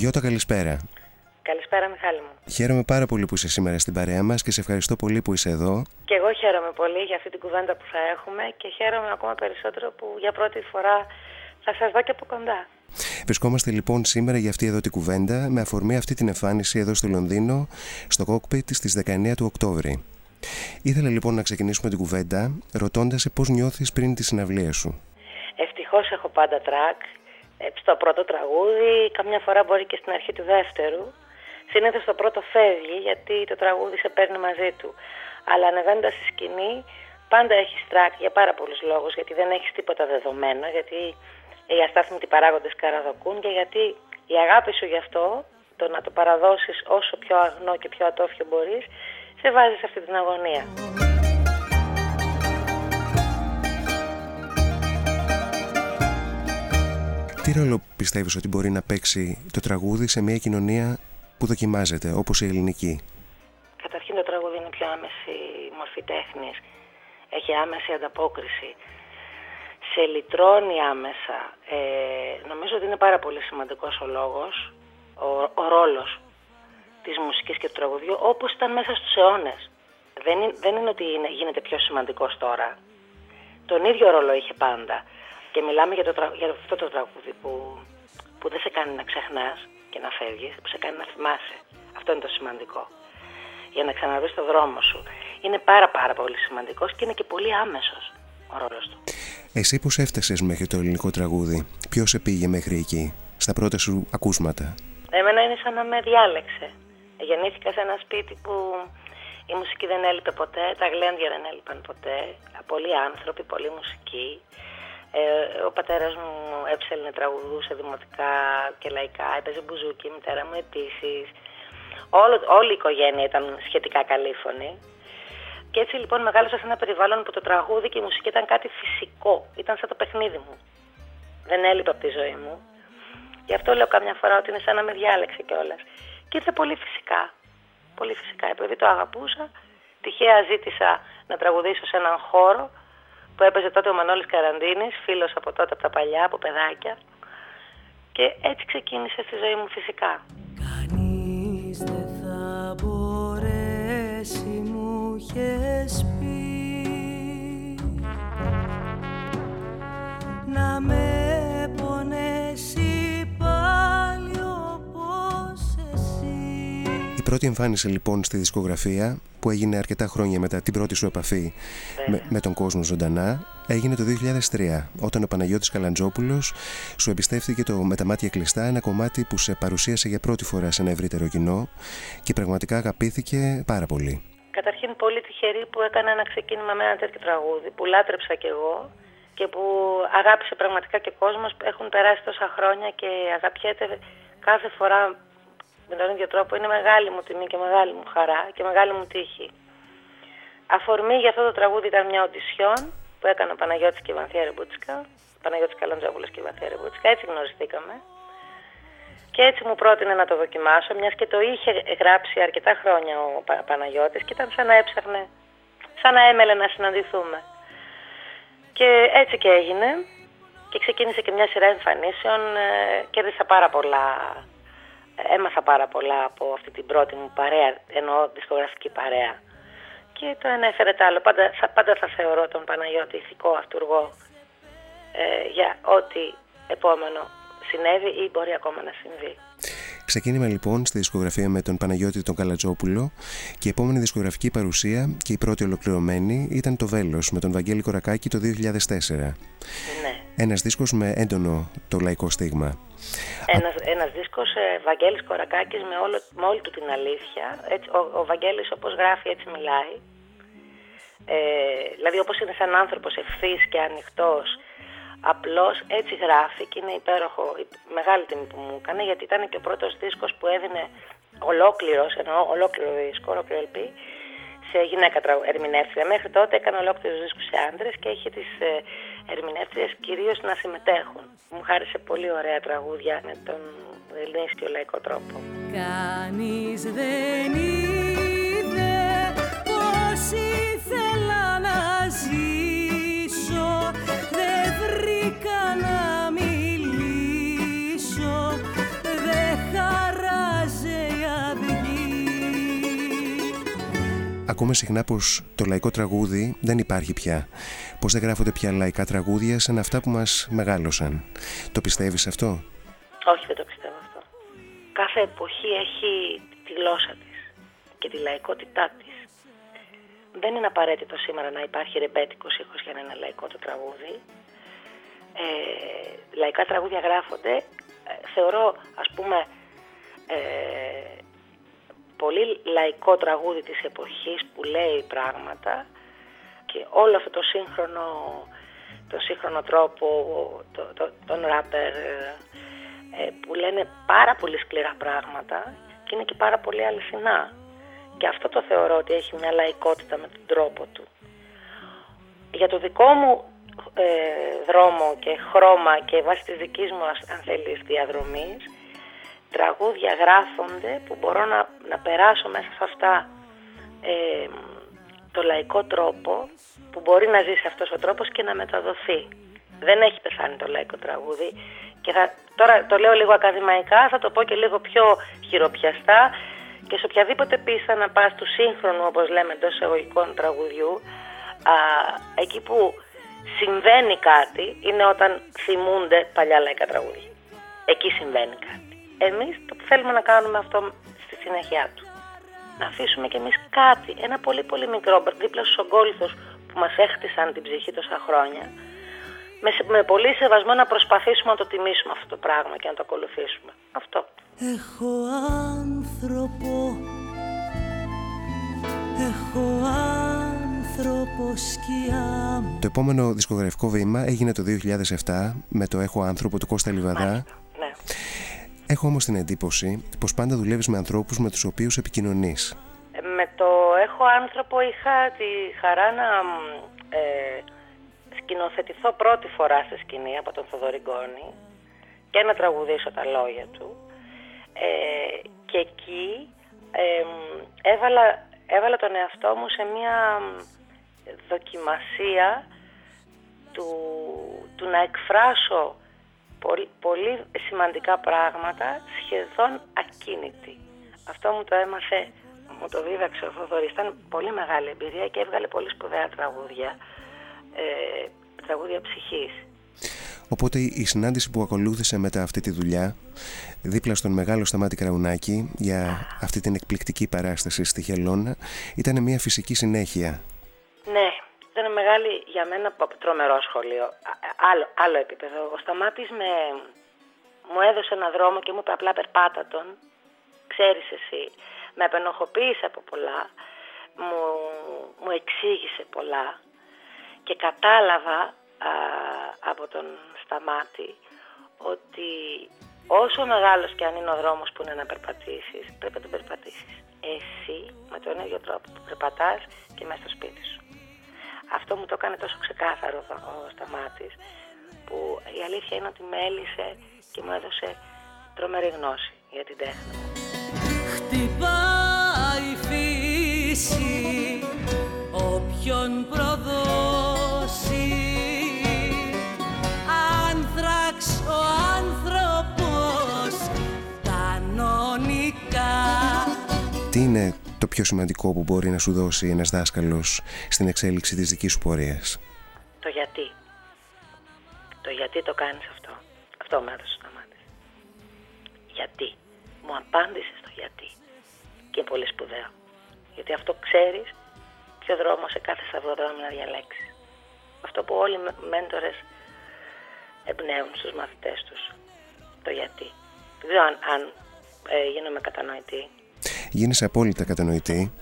Γιώτα, καλησπέρα. Καλησπέρα, Μιχάλη μου. Χαίρομαι πάρα πολύ που είσαι σήμερα στην παρέα μας και σε ευχαριστώ πολύ που είσαι εδώ. Και εγώ χαίρομαι πολύ για αυτή την κουβέντα που θα έχουμε και χαίρομαι ακόμα περισσότερο που για πρώτη φορά θα σας δω και από κοντά. Βρισκόμαστε λοιπόν σήμερα για αυτή εδώ την κουβέντα με αφορμή αυτή την εμφάνιση εδώ στο Λονδίνο στο κόκπιτ στις 19 του Οκτώβρη. Ήθελα λοιπόν να ξεκινήσουμε την κουβέντα ρωτώντας σε πώς νιώθεις πριν τη συναυλία σου. Ευτυχώς έχω πάντα τρακ. Ε, στο πρώτο τραγούδι, καμιά φορά μπορεί και στην αρχή του δεύτερου. Συνήθως το πρώτο φεύγει γιατί το τραγούδι σε παίρνει μαζί του. Αλλά ανεβαίνοντας στη σκηνή, πάντα έχει τρακ για πάρα πολλούς λόγους. Γιατί δεν έχεις τίποτα δεδομένο, γιατί οι αστάθμητοι παράγοντες καραδοκούν και γιατί η αγάπη σου γι' αυτό, το να το παραδώσεις όσο πιο αγνό και πιο ατόφιο μπορείς, σε βάζει σε αυτή την αγωνία. Τι ρόλο πιστεύεις ότι μπορεί να παίξει το τραγούδι σε μια κοινωνία που δοκιμάζεται, όπως η ελληνική; Καταρχήν το τραγούδι είναι πιο άμεση μορφή τέχνης. Έχει άμεση ανταπόκριση. Σε λυτρώνει άμεσα. Ε, νομίζω ότι είναι πάρα πολύ σημαντικός ο λόγος, ο, ο ρόλος της μουσικής και του τραγουδιού, όπως ήταν μέσα στους αιώνες. Δεν, δεν είναι ότι είναι, γίνεται πιο σημαντικός τώρα. Τον ίδιο ρόλο είχε πάντα. Και μιλάμε για, το, για αυτό το τραγούδι που, που δεν σε κάνει να ξεχνάς και να φεύγεις, που σε κάνει να θυμάσαι. Αυτό είναι το σημαντικό. Για να ξαναβρεις το δρόμο σου. Είναι πάρα πάρα πολύ σημαντικός και είναι και πολύ άμεσος ο ρόλος του. Εσύ πώς έφτασες μέχρι το ελληνικό τραγούδι, ποιος σε πήγε μέχρι εκεί, στα πρώτα σου ακούσματα; Εμένα είναι σαν να με διάλεξε. Γεννήθηκα σε ένα σπίτι που η μουσική δεν έλειπε ποτέ, τα γλέντια δεν έλειπαν ποτέ. Πολλοί άνθρωποι, πολλή μουσική. Ε, ο πατέρας μου έψελνε τραγουδούσε δημοτικά και λαϊκά, έπαιζε μπουζούκι, η μητέρα μου επίσης. όλη η οικογένεια ήταν σχετικά καλήφωνη. Και έτσι λοιπόν μεγάλωσα σε ένα περιβάλλον που το τραγούδι και η μουσική ήταν κάτι φυσικό. Ήταν σαν το παιχνίδι μου. Δεν έλειπε από τη ζωή μου. Γι' αυτό λέω καμιά φορά ότι είναι σαν να με διάλεξε κιόλας. Και ήρθε πολύ φυσικά. Πολύ φυσικά. Επειδή το αγαπούσα, τυχαία ζήτησα να τραγουδήσω σε έναν χώρο που έπαιζε τότε ο Μανώλης Καραντίνης, φίλος από τότε από τα παλιά, από παιδάκια. Και έτσι ξεκίνησε στη ζωή μου φυσικά. Κανείς δεν θα μπορέσει μου είχες πρώτη εμφάνιση λοιπόν στη δισκογραφία που έγινε αρκετά χρόνια μετά την πρώτη σου επαφή με, με, τον κόσμο ζωντανά έγινε το 2003 όταν ο Παναγιώτης Καλαντζόπουλος σου εμπιστεύτηκε το «Με τα μάτια κλειστά» ένα κομμάτι που σε παρουσίασε για πρώτη φορά σε ένα ευρύτερο κοινό και πραγματικά αγαπήθηκε πάρα πολύ. Καταρχήν πολύ τυχερή που έκανα ένα ξεκίνημα με ένα τέτοιο τραγούδι που λάτρεψα κι εγώ και που αγάπησε πραγματικά και ο κόσμος έχουν περάσει τόσα χρόνια και αγαπιέται κάθε φορά με τον ίδιο τρόπο είναι μεγάλη μου τιμή και μεγάλη μου χαρά και μεγάλη μου τύχη. Αφορμή για αυτό το τραγούδι ήταν μια οντισιόν που έκανε ο Παναγιώτης και η Βανθία Ρεμπούτσικα, Παναγιώτης Καλαντζόπουλος και η Βανθία Ρεμπούτσικα, έτσι γνωριστήκαμε. Και έτσι μου πρότεινε να το δοκιμάσω, μιας και το είχε γράψει αρκετά χρόνια ο Παναγιώτης και ήταν σαν να έψαχνε, σαν να έμελε να συναντηθούμε. Και έτσι και έγινε και ξεκίνησε και μια σειρά εμφανίσεων, ε, κέρδισα πάρα πολλά έμαθα πάρα πολλά από αυτή την πρώτη μου παρέα, εννοώ δισκογραφική παρέα. Και το ένα έφερε το άλλο. Πάντα, θα, πάντα θα θεωρώ τον Παναγιώτη ηθικό αυτούργο ε, για ό,τι επόμενο συνέβη ή μπορεί ακόμα να συμβεί. Ξεκίνημα λοιπόν στη δισκογραφία με τον Παναγιώτη τον Καλατζόπουλο και η επόμενη δισκογραφική παρουσία και η πρώτη ολοκληρωμένη ήταν το Βέλος με τον Βαγγέλη Κορακάκη το 2004. Ναι. Ένας δίσκος με έντονο το λαϊκό στίγμα. Ένας, ένας δίσκος ε, Βαγγέλης Κορακάκης με, όλο, με όλη του την αλήθεια. Έτσι, ο, ο Βαγγέλης όπως γράφει έτσι μιλάει. Ε, δηλαδή όπως είναι σαν άνθρωπος ευθύς και ανοιχτός Απλώς έτσι γράφει και είναι υπέροχο, μεγάλη τιμή που μου έκανε γιατί ήταν και ο πρώτος δίσκος που έδινε ολόκληρος, εννοώ ολόκληρο δίσκο, ολόκληρο LP, σε γυναίκα ερμηνεύτρια. Μέχρι τότε έκανε ολόκληρους δίσκους σε άντρες και είχε τις ε, ερμηνεύτριες κυρίως να συμμετέχουν. Μου χάρισε πολύ ωραία τραγούδια με τον ελληνίστιο λαϊκό τρόπο. Κανείς δεν είδε πως ήθελα να ζήσω βρήκα να ακούμε συχνά πως το λαϊκό τραγούδι δεν υπάρχει πια. Πως δεν γράφονται πια λαϊκά τραγούδια σαν αυτά που μας μεγάλωσαν. Το πιστεύεις αυτό; Όχι, δεν το πιστεύω αυτό. Κάθε εποχή έχει τη γλώσσα της και τη λαϊκότητά της. Δεν είναι απαραίτητο σήμερα να υπάρχει ρεμπέτικος ήχος για να είναι λαϊκό το τραγούδι. Ε, λαϊκά τραγούδια γράφονται. Ε, θεωρώ, ας πούμε, ε, πολύ λαϊκό τραγούδι της εποχής που λέει πράγματα και όλο αυτό το σύγχρονο, το σύγχρονο τρόπο, το, το, τον ράπερ ε, που λένε πάρα πολύ σκληρά πράγματα και είναι και πάρα πολύ αληθινά. Και αυτό το θεωρώ ότι έχει μια λαϊκότητα με τον τρόπο του. Για το δικό μου ε, δρόμο και χρώμα και βάσει της δικής μου αν θέλεις διαδρομής τραγούδια γράφονται που μπορώ να, να περάσω μέσα σε αυτά ε, το λαϊκό τρόπο που μπορεί να ζήσει αυτός ο τρόπος και να μεταδοθεί. Δεν έχει πεθάνει το λαϊκό τραγούδι και θα, τώρα το λέω λίγο ακαδημαϊκά, θα το πω και λίγο πιο χειροπιαστά και σε οποιαδήποτε πίστα να πας του σύγχρονου όπως λέμε εντός εισαγωγικών τραγουδιού α, εκεί που συμβαίνει κάτι είναι όταν θυμούνται παλιά λαϊκά τραγούδια. Εκεί συμβαίνει κάτι. Εμείς το που θέλουμε να κάνουμε αυτό στη συνέχεια του. Να αφήσουμε κι εμείς κάτι, ένα πολύ πολύ μικρό δίπλα στους ογκόλυθους που μας έχτισαν την ψυχή τόσα χρόνια με, με πολύ σεβασμό να προσπαθήσουμε να το τιμήσουμε αυτό το πράγμα και να το ακολουθήσουμε. Αυτό. Έχω άνθρωπο Έχω άνθρωπο σκιά Το επόμενο δισκογραφικό βήμα έγινε το 2007 με το Έχω άνθρωπο του Κώστα Λιβαδά. ναι. Έχω όμως την εντύπωση πως πάντα δουλεύεις με ανθρώπους με τους οποίους επικοινωνείς. Ε, με το έχω άνθρωπο είχα τη χαρά να ε, σκηνοθετηθώ πρώτη φορά στη σκηνή από τον Θοδωρή Γκόνη και να τραγουδήσω τα λόγια του. Ε, και εκεί έβαλα, έβαλα τον εαυτό μου σε μια δοκιμασία του, του να εκφράσω πολύ, πολύ σημαντικά πράγματα σχεδόν ακίνητη. Αυτό μου το έμαθε, μου το δίδαξε ο Θοδωρής. Ήταν πολύ μεγάλη εμπειρία και έβγαλε πολύ σπουδαία τραγούδια, ε, τραγούδια ψυχής. Οπότε η συνάντηση που ακολούθησε μετά αυτή τη δουλειά, δίπλα στον μεγάλο Σταμάτη Κραουνάκη, για αυτή την εκπληκτική παράσταση στη Χελώνα, ήταν μια φυσική συνέχεια. Ναι, ήταν μεγάλη για μένα τρομερό σχολείο. Άλλο, άλλο επίπεδο. Ο Σταμάτης με, μου έδωσε ένα δρόμο και μου είπε απλά περπάτα τον. Ξέρεις εσύ. Με απενοχοποίησε από πολλά. Μου, μου εξήγησε πολλά. Και κατάλαβα από τον Σταμάτη ότι όσο μεγάλος και αν είναι ο δρόμος που είναι να περπατήσεις, πρέπει να τον περπατήσεις. Εσύ με τον ίδιο τρόπο που περπατάς και μέσα στο σπίτι σου. Αυτό μου το έκανε τόσο ξεκάθαρο ο Σταμάτης που η αλήθεια είναι ότι με έλυσε και μου έδωσε τρομερή γνώση για την τέχνη μου. Χτυπάει η φύση όποιον προδώσει πιο σημαντικό που μπορεί να σου δώσει ένας δάσκαλος στην εξέλιξη της δικής σου πορείας; Το γιατί. Το γιατί το κάνεις αυτό. Αυτό με έδωσε να μάθεις. Γιατί. Μου απάντησες το γιατί. Και είναι πολύ σπουδαίο. Γιατί αυτό ξέρεις ποιο δρόμο σε κάθε σταυροδρόμιο να διαλέξεις. Αυτό που όλοι οι μέντορες εμπνέουν στους μαθητές τους. Το γιατί. Δεν ξέρω αν, αν ε, γίνομαι κατανοητή. Γίνεσαι απόλυτα κατανοητή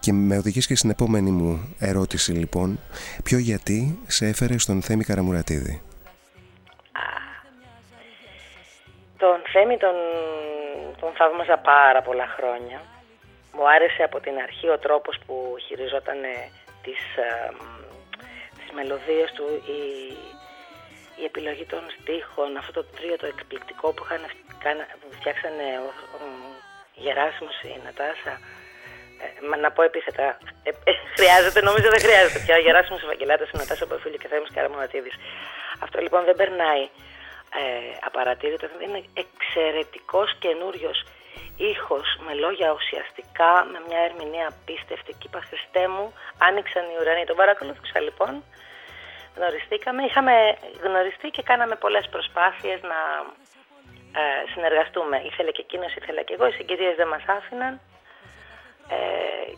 και με οδηγείς και στην επόμενη μου ερώτηση λοιπόν ποιο γιατί σε έφερε στον Θέμη Καραμουρατίδη; Τον Θέμη τον, τον θαύμαζα πάρα πολλά χρόνια. Μου άρεσε από την αρχή ο τρόπος που χειριζόταν τις, ε, τις μελωδίες του, η, η επιλογή των στίχων, αυτό το τρίο το εκπληκτικό που, είχαν, που φτιάξανε Γεράσιμος η Νατάσα. Ε, να πω επίθετα. Ε, ε, χρειάζεται, νομίζω δεν χρειάζεται πια. Ο Γεράσιμος Ευαγγελάτας, η Νατάσα Παφίλη και Θέμης Καραμονατίδης. Αυτό λοιπόν δεν περνάει ε, απαρατήρητο. Είναι εξαιρετικός καινούριος ήχος με λόγια ουσιαστικά, με μια ερμηνεία απίστευτη και είπα Χριστέ μου, άνοιξαν οι ουρανοί. Τον παρακολούθησα λοιπόν, γνωριστήκαμε, είχαμε γνωριστεί και κάναμε πολλές προσπάθειες να ε, συνεργαστούμε. Ήθελε και εκείνος, ήθελε και εγώ, οι συγκυρίες δεν μας άφηναν ε,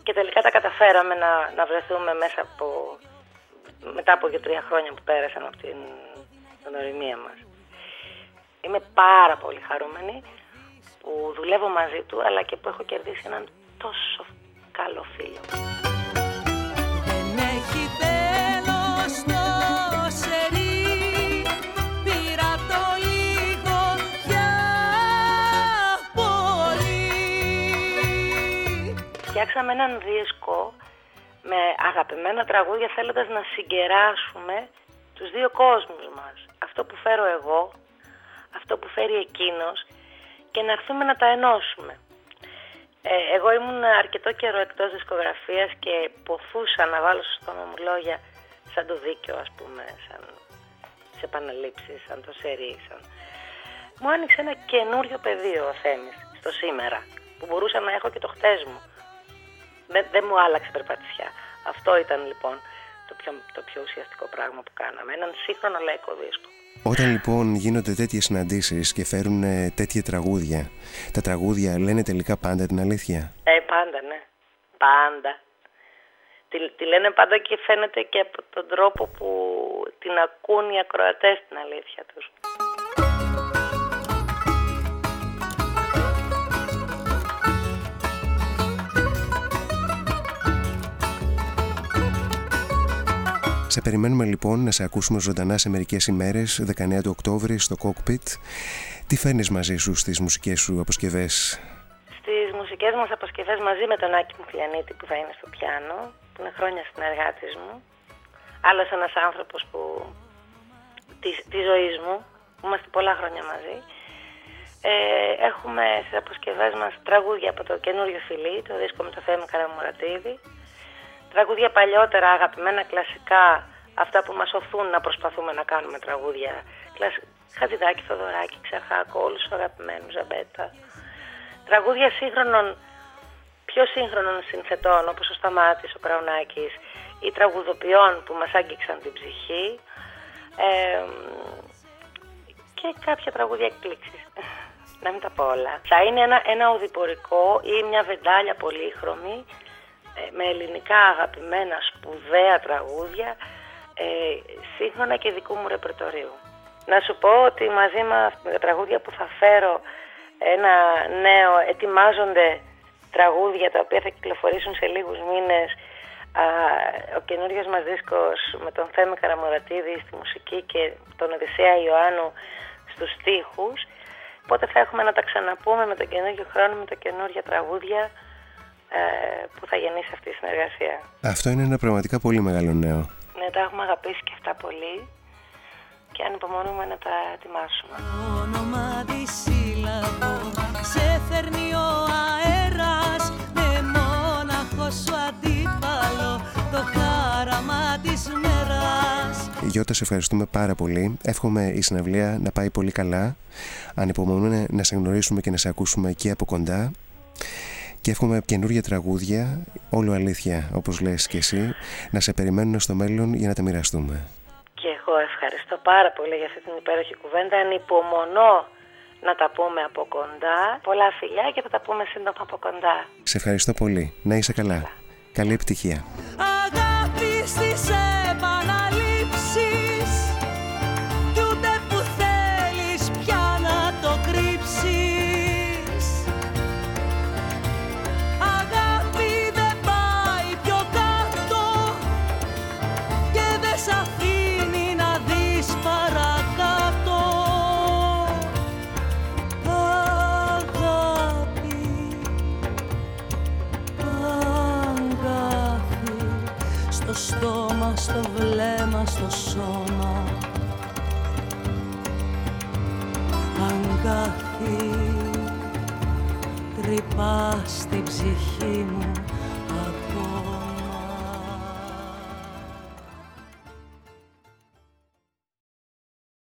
και τελικά τα καταφέραμε να, να βρεθούμε μέσα από, μετά από δύο-τρία χρόνια που πέρασαν από την γνωριμία μας. Είμαι πάρα πολύ χαρούμενη που δουλεύω μαζί του αλλά και που έχω κερδίσει έναν τόσο καλό φίλο. Φτιάξαμε έναν δίσκο με αγαπημένα τραγούδια θέλοντας να συγκεράσουμε τους δύο κόσμους μας. Αυτό που φέρω εγώ, αυτό που φέρει εκείνος και να έρθουμε να τα ενώσουμε. Ε, εγώ ήμουν αρκετό καιρό εκτός δισκογραφίας και ποθούσα να βάλω στο στόμα μου λόγια σαν το δίκαιο ας πούμε, σαν σε επαναλήψεις, σαν το σερί, σαν... Μου άνοιξε ένα καινούριο πεδίο ο Θέμης στο σήμερα που μπορούσα να έχω και το χτες μου. Δεν, δεν μου άλλαξε περπατησιά. Αυτό ήταν λοιπόν το πιο, το πιο ουσιαστικό πράγμα που κάναμε. Έναν σύγχρονο λαϊκό δίσκο. Όταν λοιπόν γίνονται τέτοιες συναντήσεις και φέρουν ε, τέτοια τραγούδια, τα τραγούδια λένε τελικά πάντα την αλήθεια; Ε, πάντα, ναι. Πάντα. Τη, τη λένε πάντα και φαίνεται και από τον τρόπο που την ακούν οι ακροατές την αλήθεια τους. Σε περιμένουμε λοιπόν να σε ακούσουμε ζωντανά σε μερικές ημέρες, 19 του Οκτώβρη στο Cockpit. Τι φέρνεις μαζί σου στις μουσικές σου αποσκευές; Στις μουσικές μας αποσκευές μαζί με τον Άκη Μουφλιανίτη που θα είναι στο πιάνο, που είναι χρόνια συνεργάτης μου. Άλλος ένας άνθρωπος που... της, της ζωής μου, που είμαστε πολλά χρόνια μαζί. Ε, έχουμε στις αποσκευές μας τραγούδια από το καινούριο φιλί, το δίσκο με το Θέμη Καραμουρατίδη. Τραγούδια παλιότερα, αγαπημένα κλασικά, αυτά που μας οθούν να προσπαθούμε να κάνουμε τραγούδια. Κλασ... Χατζηδάκη, Θοδωράκη, Ξαρχάκο, όλους τους αγαπημένους, Ζαμπέτα. Τραγούδια σύγχρονων, πιο σύγχρονων συνθετών, όπως ο Σταμάτης, ο Κραουνάκης, ή τραγουδοποιών που μας άγγιξαν την ψυχή. Ε, και κάποια τραγούδια εκπλήξεις. να μην τα πω όλα. Θα είναι ένα, ένα οδηπορικό ή μια βεντάλια πολύχρωμη ε, με ελληνικά αγαπημένα σπουδαία τραγούδια ε, σύγχρονα και δικού μου ρεπερτορίου. Να σου πω ότι μαζί με τα τραγούδια που θα φέρω ένα νέο ετοιμάζονται τραγούδια τα οποία θα κυκλοφορήσουν σε λίγους μήνες. Α, ο καινούριος μας δίσκος με τον Θέμη Καραμορατίδη στη μουσική και τον Οδυσσέα Ιωάννου στους στίχους. Οπότε θα έχουμε να τα ξαναπούμε με τον καινούριο χρόνο με τα καινούργια τραγούδια. ε, που θα γεννήσει αυτή η συνεργασία. Αυτό είναι ένα πραγματικά πολύ μεγάλο νέο. Ναι, τα έχουμε αγαπήσει και αυτά πολύ και ανυπομονούμε να τα ετοιμάσουμε. Όνομα της σύλλαβος σε φέρνει ο αέρας με μόναχος σου αντίπαλο το χάραμα της μέρας Γιώτα, σε ευχαριστούμε πάρα πολύ. Εύχομαι η συναυλία να πάει πολύ καλά. Ανυπομονούμε να σε γνωρίσουμε και να σε ακούσουμε και από κοντά και εύχομαι καινούργια τραγούδια, όλο αλήθεια όπως λες και εσύ, να σε περιμένουν στο μέλλον για να τα μοιραστούμε. Και εγώ ευχαριστώ πάρα πολύ για αυτή την υπέροχη κουβέντα. Ανυπομονώ να τα πούμε από κοντά. Πολλά φιλιά και θα τα πούμε σύντομα από κοντά. Σε ευχαριστώ πολύ. Να είσαι καλά. Καλή επιτυχία. Αγάπη στις στο σώμα. Αγκάθι τρυπά στην ψυχή μου